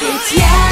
bitch, yeah.